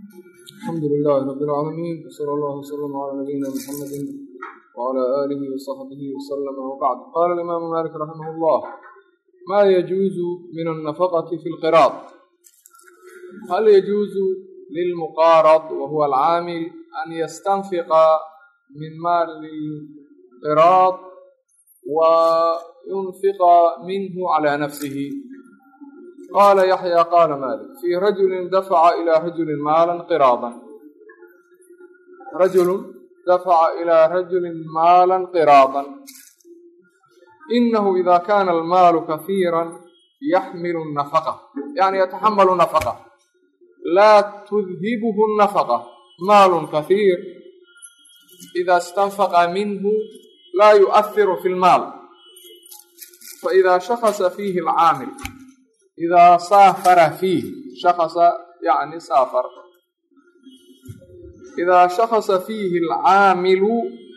alxamdu lilahi rabi اlcaalamiin wsala allah wslama cala nabiyina muxamadi wcala aalihi wasaxbihi waslama wbacd qala alimaamu malik raximah llah ma yajuuzu min alnafaqati fi lqiraad hal yajuuzu lilmuqaarad wahuwa alcaamil an yastanfiqa min maali qiraad wa yunfiqa minhu cala nafsihi qala yaxya qala malik fi rajuli dafaca ila rajuli maala qiraadan rajulu dafaca ila rajuli maala qiraadan inahu ida kana almaalu kahiira yaxmilu nafaqa yani yataxamalu nafaqa laa tudhibuhu nafaqa maalu kahiir ida istanfaqa minhu laa yuؤhiru fi lmaal faida shakasa fiihi alcaamil idaa saafara fiih shakasa yani saafar idaa shakasa fiihi alcaamilu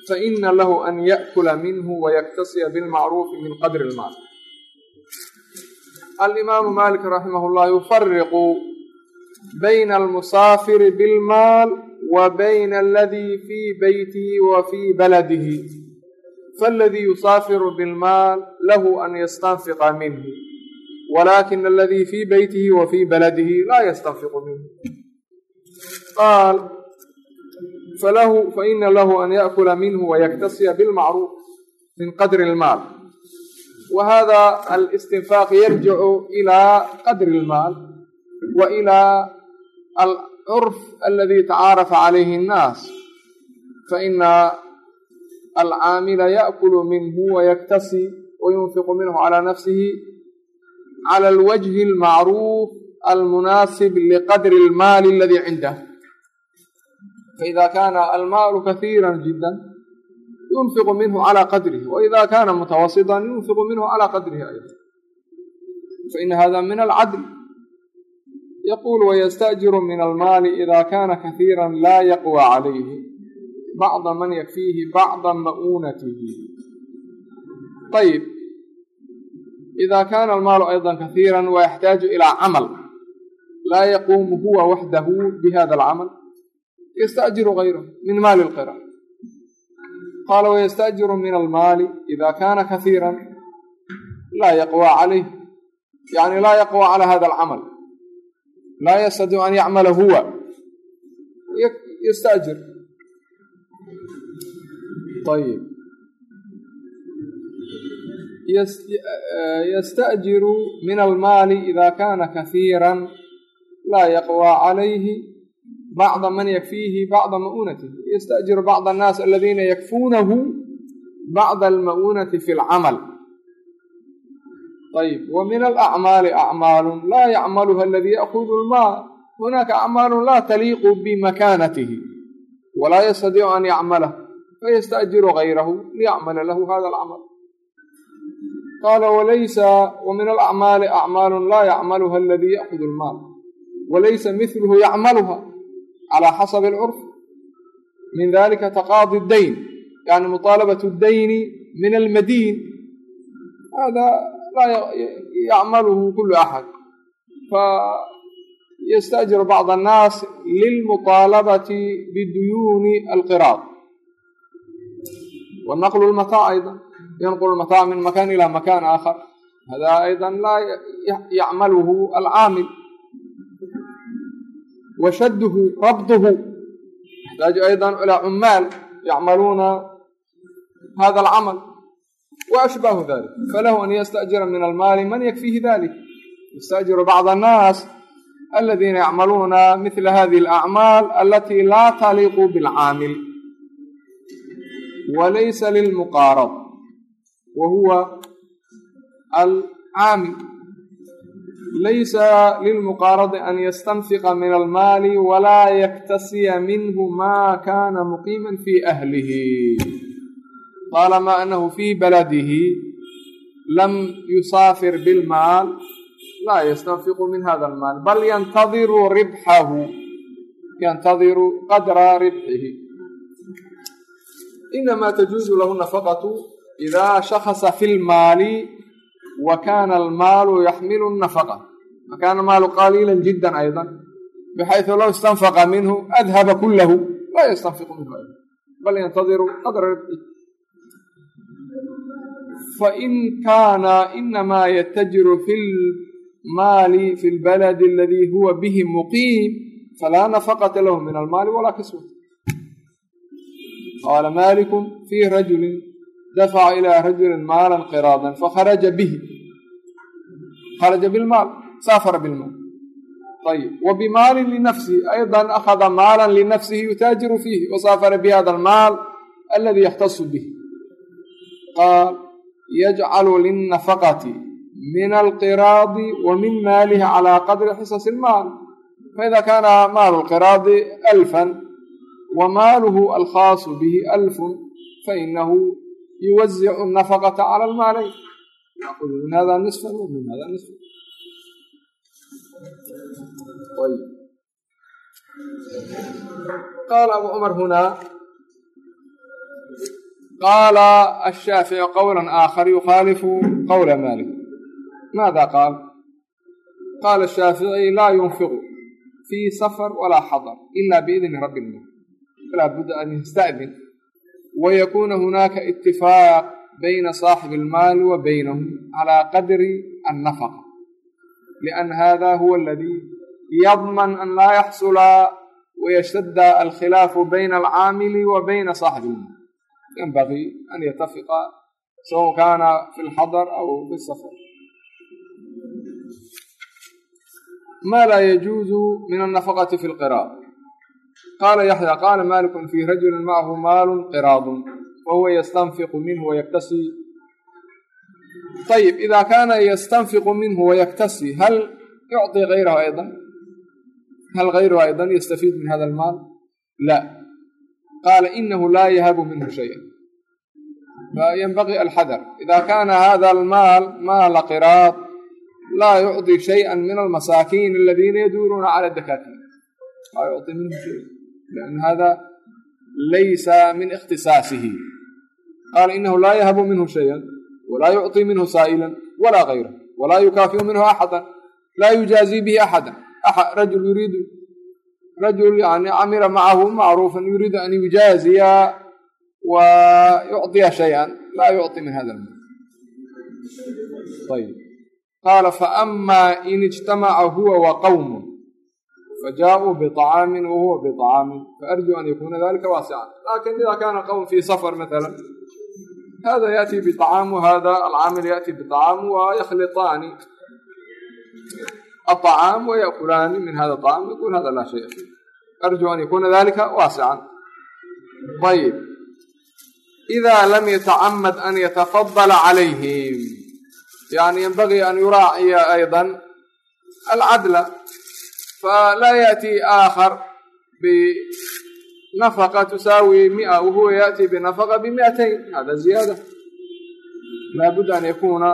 faina lahu an yaakula minhu wayaktasiya bilmacruufi min qadri ilmaal alimaamu malik raximah llah yufariqu bayna almusaafiri bilmaal wa bayna aladii fii beytihi wa fii baladihi faaladii yusaafiru bilmaal lahu an yastanfiqa minhu wlakin aladii fii beytihi wa fii baladihi laa yastanfiqu minhu qaal falahu faina lahu an yaأkula minhu wayaktasiya bilmacruuf min qadri اlmaal wa hada alistinfaaq yarjicu ilaa qadri اlmaal wa ilaa alcurf aladi tacaarafa calayhi اnnaas faina alcaamila yaأkulu minhu wayaktasi wayunfiqu minhu calى nafsihi clى alwجه اlmacruuf almunaasib liqadri اlmaali aladi cindah faإida kana almaalu kahiira jida yunfiqu minhu calى qadrihi waإida kana mutawasita yunfiqu minhu calى qadrihi ayضا faina hada min alcadl yaqul waystأjiru min almaali ida kana kahiira la yaqwى calayhi bacda man yakfiihi bacda ma'unatihi ayb idaa kaana almaalu aydan kahiiran wa yaxtaaju ilaa camal laa yaquumu huwa waxdahu bi hada alcamal yastaajiru hayrahu min maali lqira qaala wayastaajiru min almaali ida kaana kahiiran laa yaqwa calayh yani laa yaqwa calaa hada alcamal laa yastadiicu an yacmala huwa yasta'jir ayb yasta'jiru min almaali ida kana kahiiran laa yaqwa calayhi bacda man yakfiihi bacda ma'uunatihi yastajiru bacd annaas aladiina yakfuunahu bacda alma'uunati fi lcamal ayb wa min alacmaali acmaalun laa yacmaluha aladii ya'kudu lmaa hunaaka acmaalu laa taliiqu bimakanatihi walaa yastadiicu an yacmalah fayasta'jiru gayrahu liyacmala lahu hada alcamal qaala walaysa wa min alacmaali acmaalun laa yacmaluha aladii ya'kudu almaal walaysa miluhu yacmaluha calaa xasabi alcurf min dalika taqaadi dayn yani muطaalabat dayni min almadiin hada laa yacmaluhu kulu axad fayasta'jiru bacda annaas lilmuطaalabati biduyuuni alqiraad wa naqlu lmataa ayda min makan ila makan aakhar hada ayda laa yacmaluhu alcaamil wa shadduhu rabduhu yaxtaaju ayda ilaa cumaal yacmaluuna hada alcamal wa ashbahu dalik falahu an yasta'jira min almaali man yakfiihi dalik yastaأjiru bacd annaas aladiina yacmaluuna mila hadihi alacmaal alati laa taliiqu bilcaamil walaysa lilmuqaarab wa huwa alcaamil laysa lilmuqaaradi an yastanfiqa min almaali walaa yaktasiya minhu ma kana muqiiman fi ahlihi طaalama anahu fi baladihi lam yusaafir bilmaal laa yastanfiqu min hada almaal bal yantadiru ribxahu yantadiru qadra ribxihi inama tajuuzu lahu nafaqatu ida shakasa fi lmaali wa kana almaalu yaxmilu nafaqa fakana almaalu qaliila jida ayda bxayثu low istanfaqa minhu adhaba kulahu laa yastanfiqu minhu bal yantadiru qadra fain kaana inamaa yatajiru fi lmaali fi lbaladi aladii huwa bihi muqiim falaa nafaqata lahu min almaali walaa kiswat qaala maliku fi rajuli dafaca ilaa rajulin maalan qiraadan fakharaja bihi kharaja bilmaal saafara bilmaal ayib wa bimaalin linafsihi aydan akhada maalan linafsihi yutaajiru fiihi wasaafara bi hada almaal aladii yaxtasu bih qaal yajcalu linnafaqati min alqiraadi wa min maalihi calaa qadri xisasi ilmaal faida kaana maalu lqiraadi alfan wa maaluhu alkhaasu bihi alfun fainahu yuwazicu الnafaqata cala almaalayn yaakudu min hada nisfa wa min hada nisfa qaala abu cumar hunaa qaala ashaafici qowla aakhar yukhaalifu qowla malik maada qaal qaala ashaaficiy laa yunfiqu fii safar walaa xadar ila biidni rabbi ilmul falaa budda an yasta'din wayakuuna hunaaka itifaaq bayna saaxibi almaali wa baynahum calaa qadri annafaqa lian hada huwa aladii yadman an laa yaxsula wayashtadda alkhilaafu bayna alcaamili wa bayna saaxibi ilmaal yanbagii an yatafiqa sawa kaana fi lxadar aw fi safar ma laa yajuuzu min alnafaqati fi lqiraad qaala yaxya qaala malikun fi rajulin macahu maalu qiraadun wahuwa yastanfiqu minhu wayaktasi ayib ida kaana yastanfiqu minhu wayaktasi hal yucطi gayrahu ayضa hal gayruhu ayضa yastafiid min hada almaal la qaala inahu laa yahabu minhu shaya fayanbagi alxadar ida kaana hada almaal maala qiraad laa yucطi shayئa min almasaakiin aladiina yaduuruuna cala dakaatiir laa yucطi minhu shaya lian hada laysa min ikhtisaasihi qaala inahu laa yahabu minhu shaya walaa yucطi minhu saa'ila walaa gayra walaa yukaafiu minhu axada laa yujaazi bihi axada rajul yuriidu rajul yani camila macahu macruufan yuriidu an yujaaziya wa yucطiya shayئa laa yucطi min hada lmal ayb qaala faama in ijtamaca huwa wa qawm فجاءوا بطعام وهو بطعام فأرجو أن يكون ذلك واسعا لكن إذا كان قوم في سفر مثلا هذا يأتي بطعام وهذا العامل يأتي بطعام ويخلطان الطعام ويأكلان من هذا الطعام يقول هذا لا شيء أرجو أن يكون ذلك واسعا طيب إذا لم يتعمد أن يتفضل عليهم يعني ينبغي أن يراعي أيضا العدل falaa yaأtii aakhar bnafaqa tusaawi mia wahuwa yaأtii bnafaqa bimiatayn hada ziyaada laabuda an yakuna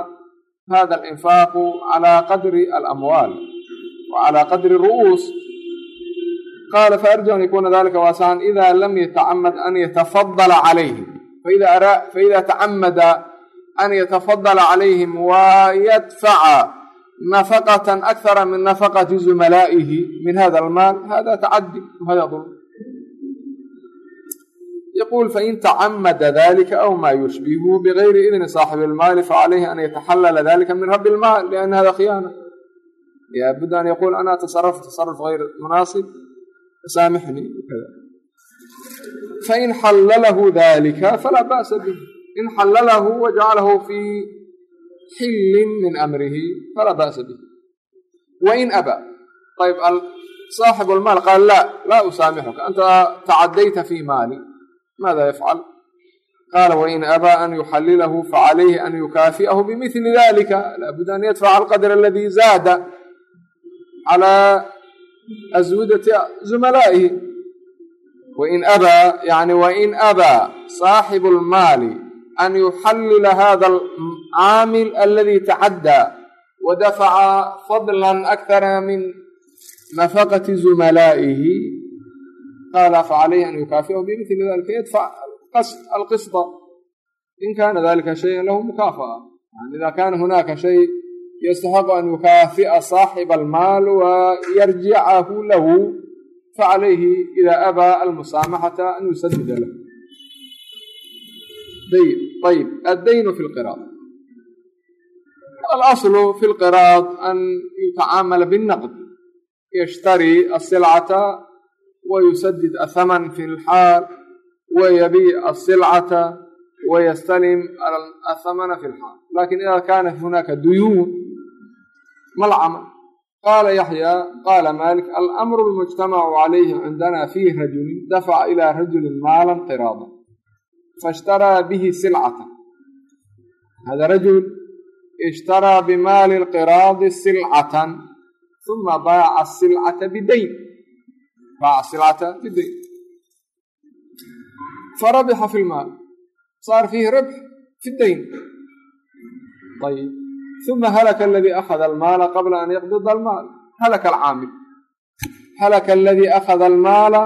hada alinfaaqu calى qadri alamwaal wa calى qadri ru'uus qaala faarju an yakuna dalika waasaan ida lam yatacamad an yatafadala calayhi faida tacamada an yatafadala calayhim wa yadfaca nafaqatan akthara min nafaqati zumalaa'ihi min hada almaal hada tacadi hada dulm yquul fain tacamada dalika aw maa yushbihu bigayri idni saaxibi ilmaali facalayhi an yataxallala dalika min rabi ilmaal liana hada khiyaana laabudda an yaquul ana tasaraftu tasaruf gayr munaasib saamixnii kada fain xallalahu dalika falaa ba'sa bih in xallalahu wajacalahu fii xillin min amrihi falaa ba'sa bih wain aba. Ayb saaxibu lmaal qaal la laa usaamixuka. Anta tacadayta fi maali. Maada yafcal? Qaala wain abaa an yuxallilahu facalayhi an yukaafi'ahu bimili dalika laabudda an yadfaca alqadr aladi zaada calaa aswidati zumalaa'ihi. Wain abaa yani wain abaa saaxibu lmaali an yuxallila hada alcaamil aladi tacaddaa wadafaca fadla akthara min nafaqati zumalaa'ihi qaala facalayhi an yukaafiahu bimili dalika yadfac alqisda in kana dalika shayan lahu mukaafa'a ida kana hunaaka shay yastaxiqu an yukaafi'a saaxiba almaal wa yarjicahu lahu facalayhi ida abaa almusaamaxata an yusadida lahu ayb addaynu fi lqiraad alaslu fi lqiraad an yutacaamala binnaqd yashtari asilcata wa yusadid athaman fi lxaal wa yabiic asilcata wa yastalim athamana fi lxaal laakiin ida kanat hunaka duyuun malcamal qaala yaxya qaala malik alamru lmujtamacu calayhi cindana fiih rajulin dafaca ila rajulin maalan qiraada faishtaraa bihi silcata hada rajul ishtaraa bimaali lqiraadi silcatan uma baaca silcata bidayn baaca silcata bidayn farabixa fi lmaal saar fiihi rabx fi dayn ayb uma halaka aladii akhada almaala qabla an yaqbida almaal halaka alcaamil halaka aladii akhada almaala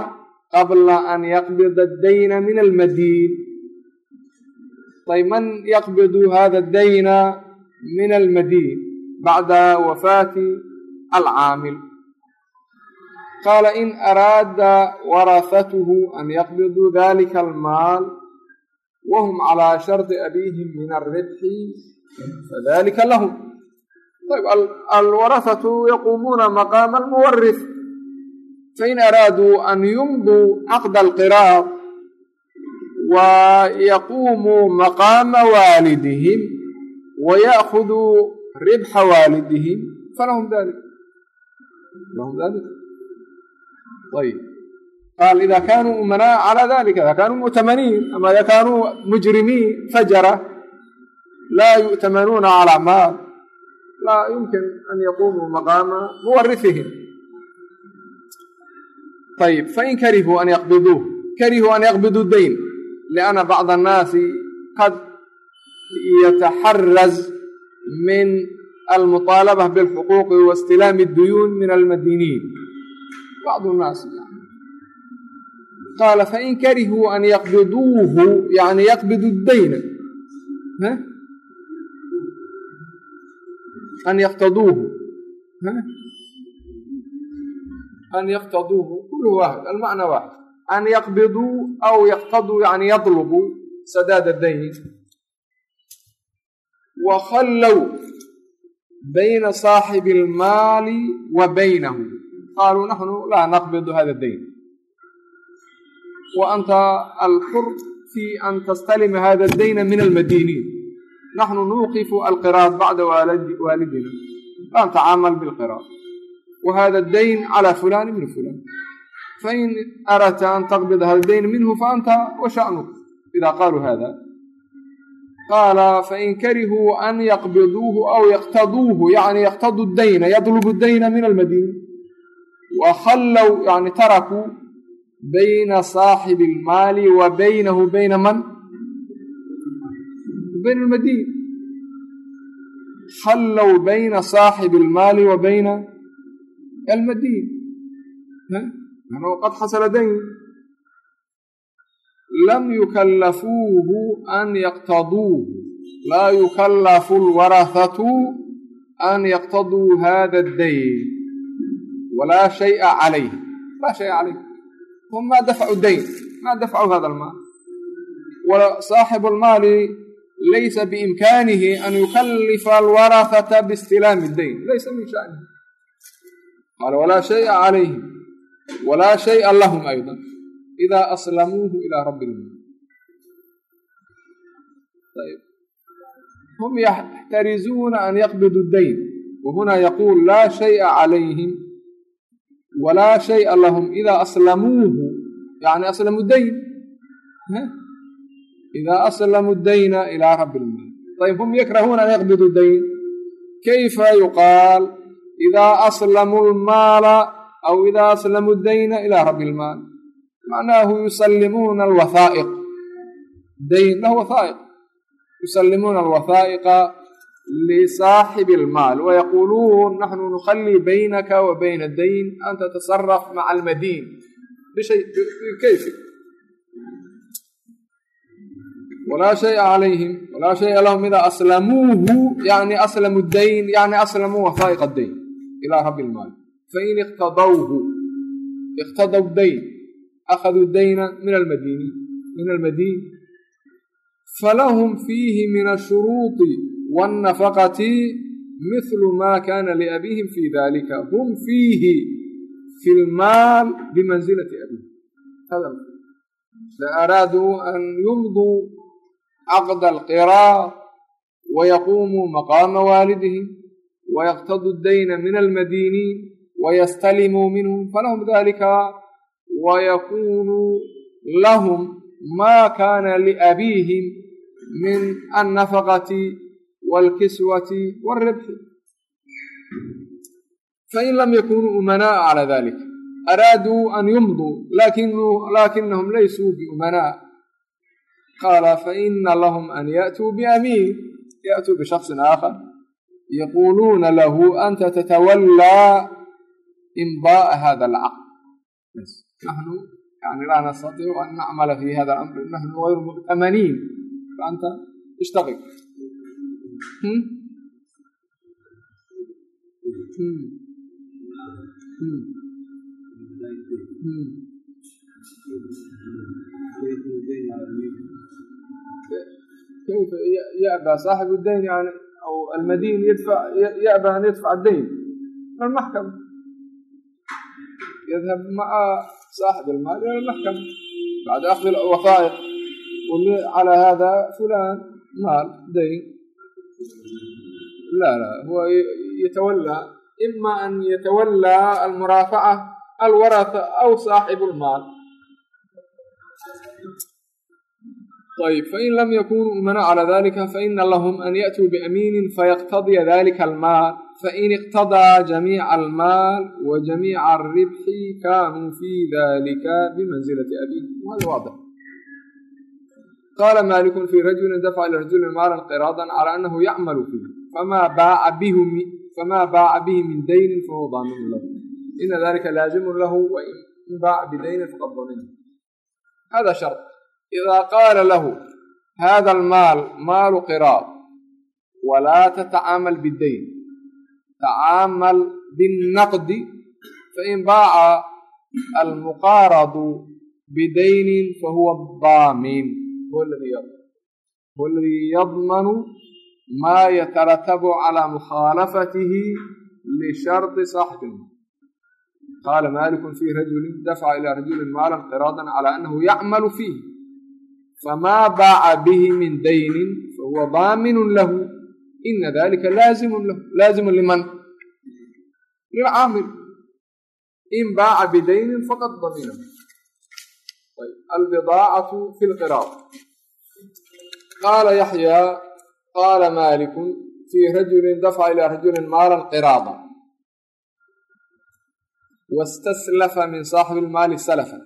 qabla an yaqbida addayna min almadiin ayb man yaqbidu hada addayna min almadiin bacda wafaati alcaamil qaala in araada warahatuhu an yaqbiduu dalika almaal wahum calaa shardi abiihim min alribxi fadalika lahum ayb alwarahatu yaquumuuna maqaama almuwarif fain araaduu an yumduu caqda alqiraad wa yaquumuu maqaama waalidihim wa ya'khuduu ribxa waalidihim falahum dalik lahum dalik ayb qaal ida kanuu umanaa calى dalika ida kanuu mu'tamaniin ama ida kanuu mujrimiin fajara laa yu'tamanuuna calى maal laa yumkin an yaqumuu maqaama muwarihihim ayb fain karihuu an yaqbiduuh karihuu an yaqbiduu dayn lianna bacd annaasi qad yataxaraz min almuطaalabة bاlxuquuqi waاstilaami اduyuun min almadiniin bacd nnaas qaala fain karihuu an yaqbiduuhu yani yaqbidu dayna an yaqtaduuhu an yaqtaduuhu kulu waaxid almacna waaxid an yaqbiduu aw yaqtaduu yani yadlubuu sadaada dayn wakhallow bayna saaxibi almaali wa baynahu qaaluu naxnu laa naqbidu hada dayn wa anta alxur fi an tastalima hada dayna min almadiniin naxnu nuuqifu alqiraad bacda waalidina laa natacaamal bilqiraad wa hada dayn cala fulan ibni fulan fain aradta an taqbida hada dayn minhu faanta wa sha'nuk ida qaaluu hada qaala fain karihuu an yaqbiduuhu aw yaqtaduuhu yani yaqtadu dayna yadlubu dayna min almadina wakhallow yani tarakuu bayna saaxibi almaali wa baynahu bayna man bayna almadiin khallow bayna saaxibi almaali wa bayna almadiin qad xasala dayn lam yukallafuuhu an yaqtaduuhu laa yukallafu alwarahatu an yaqtaduu hada addayn walaa shaya calayh laa shaya calayh hum maa dafcu dayn maa dafcu hada almaal wasaaxibu almaali laysa biimkaanihi an yukallifa alwarahata biistilaami dayn laysa min shanihi qaala walaa shaya calayhim walaa shaya lahum ayda ida aslamuuhu ilaa rabbi lmaal hum yaxtarizuuna an yaqbidu dayn wahuna yaquul laa shaya calayhim walaa shaya lahum ida aslamuuhu yani aslamu dayn ida aslamu dayna ilaa rabbi lmaal ayb hum yakrahuuna an yaqbidu dayn kayfa yuqaal ida aslamu lmaala aw ida aslamu dayna ilaa rabbi lmaal macnaahu yusallimuuna alwathaa'iq dayn lahu wathaa'iq yusallimuuna alwathaa'iqa lisaaxibi almaal wayaquuluun naxnu nukhallii baynaka wa bayna dayn an tatasaraf maca almadiin bishay kayfi walaa shaya calayhim walaa shaya lahum idaa aslamuuhu yani aslamu dayn yani aslamuu wafaa'iq dayn ilaa rabi lmaali fain iqtadawhu iqtadaw dayn akhaduu dayna min almadiin falahum fiihi min ashuruuطi wاnnafaqati mithlu ma kana liabiihim fi dalika hum fiihi fi lmaal bimanzilati abiihim araaduu an yumduu caqd alqiraa wayaquumuu maqaama waalidihim wayaqtaduu dayna min almadiiniin wayastalimuu minhu falahum dalika wayakunuu lahum maa kaana liabiihim min annafaqati walkiswati wاlribxi fain lam yakunuu umanaa calaa dalik araaduu an yumduu lakinahum laysuu biumanaa qaala faina lahm an yaatuu biamiir yaatuu bishaksin aakhar yaquuluuna lahu anta tatawallaa imdaءa hada alcaqd naxnu yani laa nastatiicu an nacmala fi hada alamr naxnu gayru mu'tamaniin faanta ishtaqil كيف يأبى صاحب الدين يعني أو المدين يدفع يأبى أن يدفع الدين المحكمة يذهب مع صاحب المال إلى المحكمة بعد أخذ الوثائق على هذا فلان مال دين لا لا هو يتولى إما أن يتولى المرافعة الورثة أو صاحب المال ayb fain lam yakunuu umanaa calaa dalika faina lahum an ya'tuu biamiinin fayaqtadiya dalika almaal fain iqtadaa jamiica almaal wa jamiica alribxi kaanuu fi dalika bimanzilati abiih hada waadix qaala malikun fi rajulin dafaca ila rajulin maalan qiraadan cala anahu yacmalu fiih famaa baaca bihi min daynin fahuwa daaminu lahu ina dalika laazimun lahu wain baaca bidaynin faqad damina hada shar idaa qaala lahu haada almaal maalu qiraad walaa tatacaamal biddayn tacaamal binnaqdi fain baaca almuqaaradu bidaynin fahuwa daamin huwa aladii yadmanu maa yataratabu calaa mukhaalafatihi lishardi saxbin qaala maaliku fii rajulin dafca ilaa rajulin maalan qiraadan calaa annahu yacmalu fiih famaa baaca bihi min daynin fahuwa daaminun lahu ina dalika laazimun lahu laazimun liman lilcaamil in baaca bidaynin faqad daminahu albidaacatu fi lqiraad qaala yaxyaa qaala malikun fii rajulin dafca ilaa rajulin maalan qiraada wastaslafa min saaxibi lmaali salafa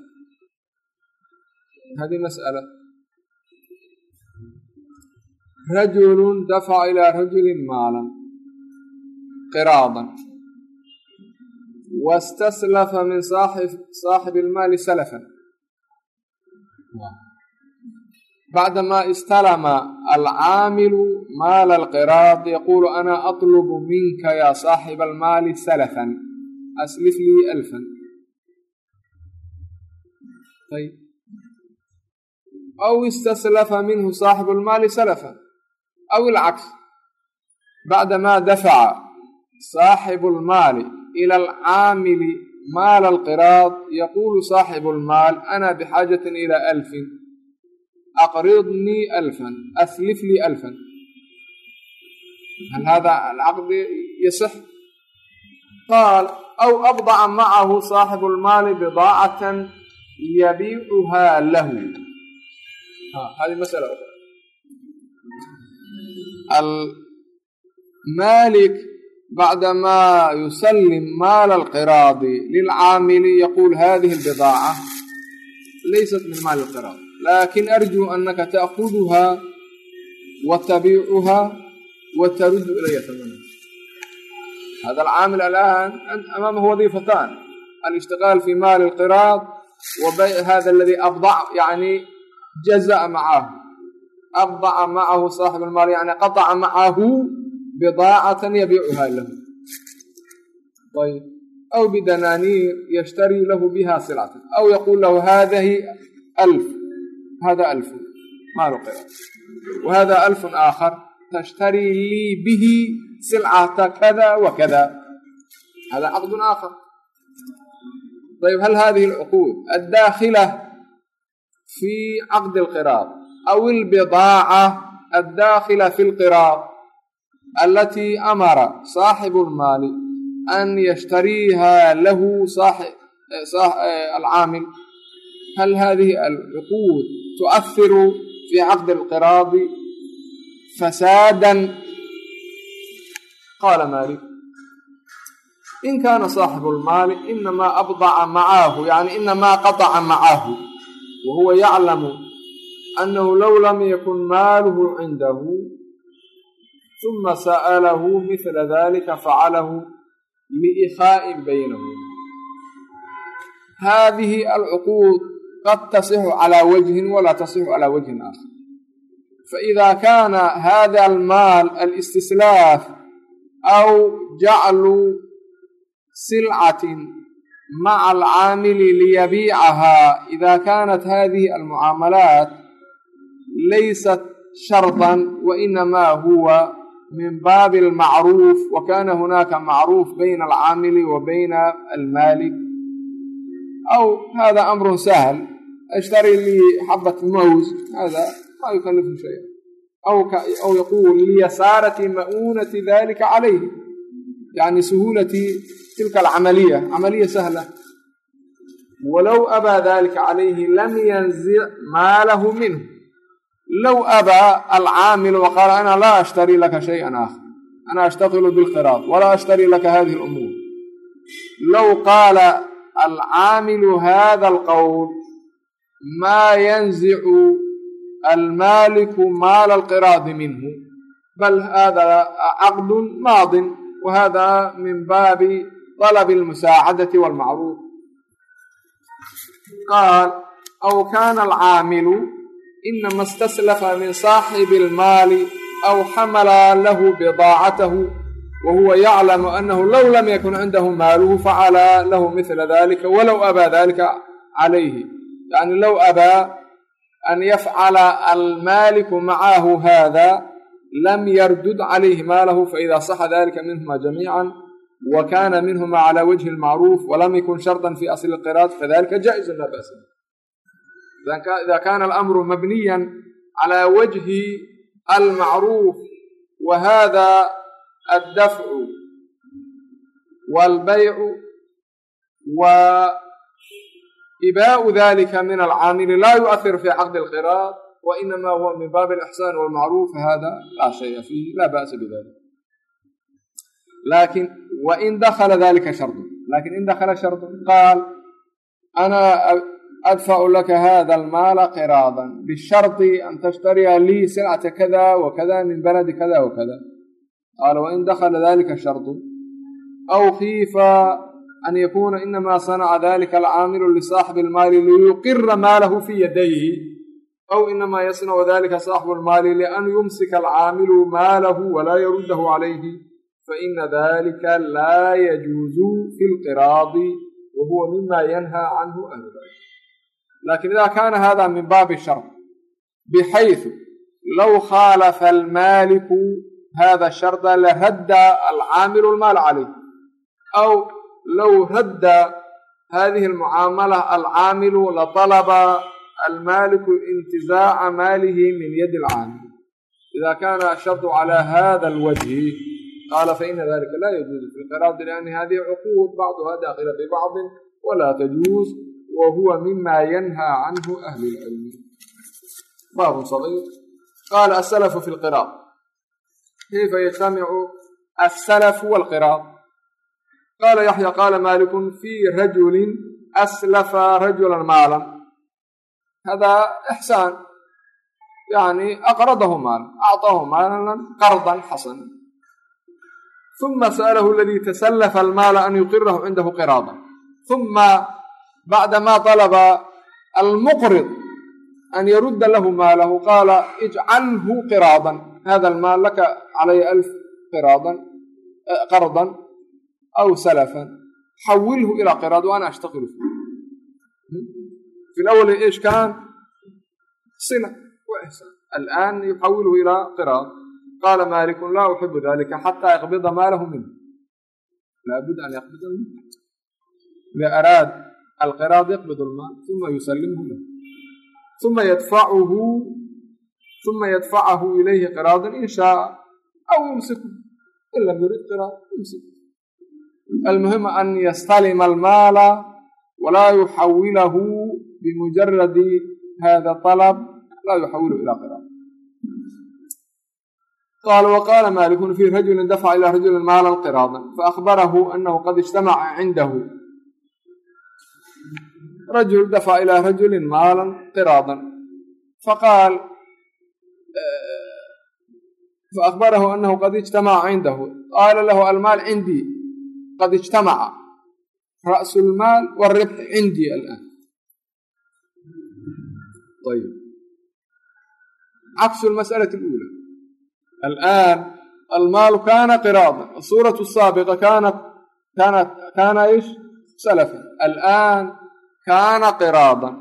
hadi masأala rajulu dafaca ilaa rajulin maalan qiraadan wastaslafa min saaxibi ilmaali salafan bacdamaa istalama alcaamilu maala alqiraad yaquulu ana atlubu minka yaa saaxiba almaali salafan aslif lii alfan aw istaslafa minhu saaxibu lmaali salafan aw ilcaks bacdamaa dafaca saaxibu lmaali ila alcaamili maala alqiraad yaquulu saaxibu lmaal ana bixaajatin ila alfin aqridnii alfan aslif lii alfan hal hada alcaqdi yasix qaal aw abdaca macahu saaxibu lmaali bidaacatan yabiicuhaa lahu almaalik bacdamaa yusallim maala alqiraadi lilcaamili yaquul hadihi albidaaca laysat min maali alqiraad laakiin arjuu anaka taakuduha wa tabiicuha wa taruddu ilaya tamana hada alcaamil alaan amaamahu wadiifatan alishtiqaal fi maali alqiraad wa bay hada aladi abdac yani jaza'a macahu abdaca macahu saaxib almaal yani qataca macahu bidaacatan yabiicuha lahu ayb aw bidanaaniir yashtarii lahu biha silcatan aw yaquul lahu hadihi alf hada alfun wahada alfun aakhar tashtarii lii bihi silcata kada wa kada hada caqdun aakhar ayb hal hadihi alcuquud addaakhila fi caqdi alqiraad aw albidaaca addaakhila fi lqiraad alatii amara saaxibu lmaali an yashtariiha lahu alcaamil hal hadihi alcuquud tu'ahiru fi caqdi alqiraadi fasaadan qaala maalik in kaana saaxibu lmaali inamaa abdaca macaahu yani inamaa qataca macahu wa huwa yaclamu annahu low lam yakun maaluhu cindahu uma sa'alahu mila dalika facalahu liikhaa'in baynahum hadihi alcuquud qad tasixu calaa wajhin walaa tasixu calaa wajhin aakhar faإida kaana hada almaal alistislaaf aw jaclu silcatin maca alcaamili liyabiicahaa ida kaanat hadihi almucaamalaat laysat shardan wainamaa huwa min baabi almacruuf wa kana hunaaka macruuf bayna alcaamili wa bayna almaalik aw hada amrun sahl ashtari lii xabat mows hada ma yukalifu shaya aw yaquul liyasaarati ma'uunati dalika calayhi yani suhuulati tilka alcamaliya camaliya sahla walow abaa dalika calayhi lam yanzic maalahu minhu low abaa alcaamilu waqaala ana laa ashtarii laka shayئan aakhar ana ashtaqilu bilqiraad walaa ashtarii laka hadihi اlumuur low qaala alcaamilu hada alqowl maa yanzicu almaaliku maala alqiraadi minhu bal hada caqdu maadin wa hada min baabi طلب المساعدة والمعروف قال أو كان العامل inama istaslafa min saaxibi almaali aw xamala lahu bidaacatahu wa huwa yaclamu anahu low lam yakun cindahu maaluhu facalaa lahu midla dalika walow abaa dalika calayhi yani low abaa an yafcala almaaliku macahu hada lam yardud calayhi maalahu faida saxa dalika minhuma jamiica wa kana minhuma cala wajhi lmacruuf walam yakun sharda fi asli qiraad fadalika jaa-izun laa ida kana alamru mabniyan cala wajhi almacruuf wa hada addafcu walbaycu wa ibaau dalika min alcaamili laa yu'ahir fi caqdi alqiraad wa inama huwa min baabi alixsaan walmacruuf hada laa shaya fiihi la ba'sa bidalik laakiin wain dakala dalika shardu laakiin in dakala shardu qaal ana adfacu laka hada almaala qiraadan bishardi an tashtariya lii silcata kada wakada min baladi kada wakada qaala wain dakala dalika shardu aw khiifa an yakuna inama sanaca dalika alcaamilu lisaaxibi almaali liyuqira maalahu fi yadayhi aw inama yasnacu dalika saaxibu almaali lian yumsika alcaamilu maalahu walaa yaruddahu calayhi faina dalika laa yajuuzu fi lqiraadi wa huwa mima yanhaa canhu ahlu cilm laakiin ida kana hada min baabi shart bxayثu low khaalafa almaaliku hada sharda laradda alcaamilu lmaal calayh aw low radda hadihi almucaamala alcaamilu laطalaba almaaliku intizaaca maalihi min yadi alcaamil ida kana ashardu cala hada alwajhi qaala faina dalika laa yajuuzu fi lqiraadi lianni hadihi cuquud bacduha daakila bibacdin walaa tajuuz wa huwa mima yanhaa canhu ahlu lcilmi baabun sagiir qaala asalafu fi lqiraad kayfa yajtamicu asalafu walqiraad qaala yaxya qaala maalikun fii rajulin aslafa rajulan maalan hada ixsaan yani aqradahu maalan acطaahu maalan qardan xasana uma sa'alahu aladii tasallafa almaala an yuqirahu cindahu qiraada uma bacdama طalaba almuqrid an yarudda lahu maalahu qaala ijcalhu qiraadan hada almaal laka calaya alf qiraadan qardan aw salafan xawilhu ilaa qiraad wa ana ashtaqilu fi lawali ish kaan sila wa ihsaan alآan yuxawilhu ilaa qiraad qaala maaliku laa uxibu dalika xataa yaqbida maalahu minhu laabud an yaqbida minhu araad alqiraad yaqbid lmaal uma yusalimhu lahu uma yadfacuhu uma yadfacahu ilayhi qiraadan in shaaa aw yumsiku in lam yurid qiraad yumsik almuhima an yastalima almaala walaa yuxawilahu bimujaradi hada alab laa yuxawilahu ila qiraad qaala waqaala maalikun fi rajulin dafaca ila rajulin maalan qiraadan faakbarahu anahu qad ijtamaca cindahu rajul dafaca ilaa rajulin maalan qiraadan faqaal faakbarahu anahu qad ijtamaca cindahu qaala lahu almaal cindii qad ijtamaca ra'su lmaal wاribx cindii alaan ayb caksu lmas'alati اluulى الآن المال كان قراضا الصورة السابقة كانت كانت كان kaana qiraadan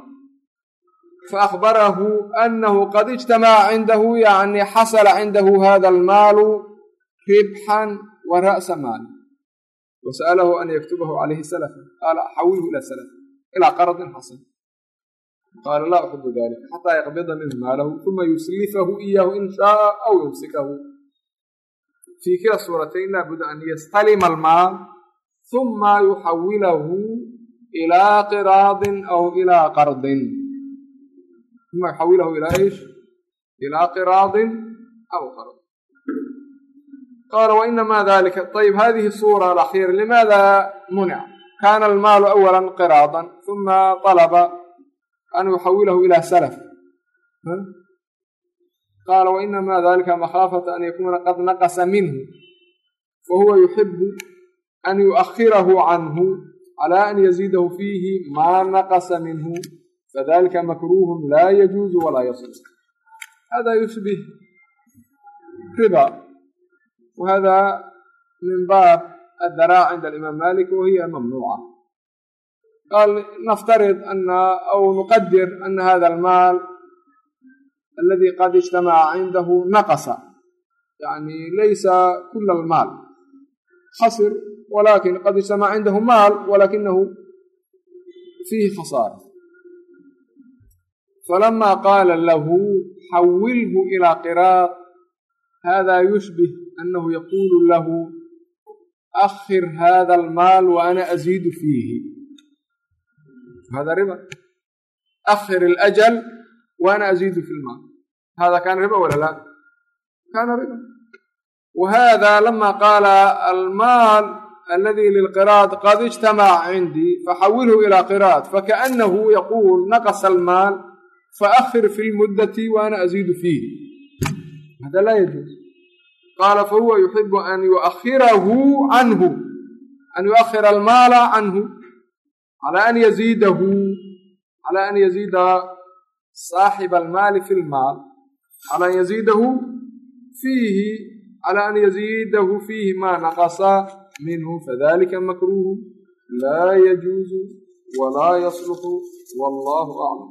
fa akhbarahu anahu qad ijtamaca cindahu yani xasala cindahu hada almaalu ribxan wa ra'sa maali wa sa'alahu an yaktubahu calayhi salafa qaala xawilhu ila salaf ilaa qaradin xasan qaala laa uxibu dalik xataa yaqbida minhu maalahu uma yuslifahu iyahu in shaaa aw yumsikahu fii kila suuratayn laabuda an yastalima almaal uma yuxawilahu ilaa qiraadin aw ilaa qardin uma yuxawilahu ilaa ish ilaa qiraadin aw qardin qaala wainamaa dalika ayib hadihi suura alaxyar limaada munica kaana almaalu awala qiraadan uma alaba an yuxawilahu ilaa salaf qaala wainamaa dalika makhaafata an yakuuna qad naqasa minhu fahuwa yuxibu an yuakhirahu canhu cala an yaziidahu fiihi maa naqasa minhu fadalika makruuhun laa yajuuzu walaa yasix hada yushbih riba wahada min baab addaraac cinda alimaam malik wahiya mamnuuca قال نفترض أن أو نقدر أن هذا المال الذي قد اجتمع عنده نقص يعني ليس كل xasir walaakin qad ijtamaca cindahu maal walaakinahu fiihi khasaara falamaa qaala lahu xawilhu ilaa qiraad hada yushbih anahu yaquulu lahu akhir hada almaal wa ana aziidu fiihi hada riba akhir اlajal wa ana aziidu fi lmaal hada kaana riba wala la kaana riba wa hada lama qaala almaal aladi lilqiraad qad ijtamaca cindii faxawilhu ilaa qiraad fakaanahu yaquul naqasa almaal faakir fi lmuddati waana aziidu fiihi hada laa yajuuz qaala fahuwa yuxibu an yuakhirahu canhu an yuakhira almaala canhu calaa an yaziidahu calaa an yaziida saaxiba almaali fi lmaal calaa an yaziidahu fiihi calى an yaziidahu fiihi maa naqasa minhu fadalika makruuhu laa yajuuzu walaa yasluxu wallahu aclam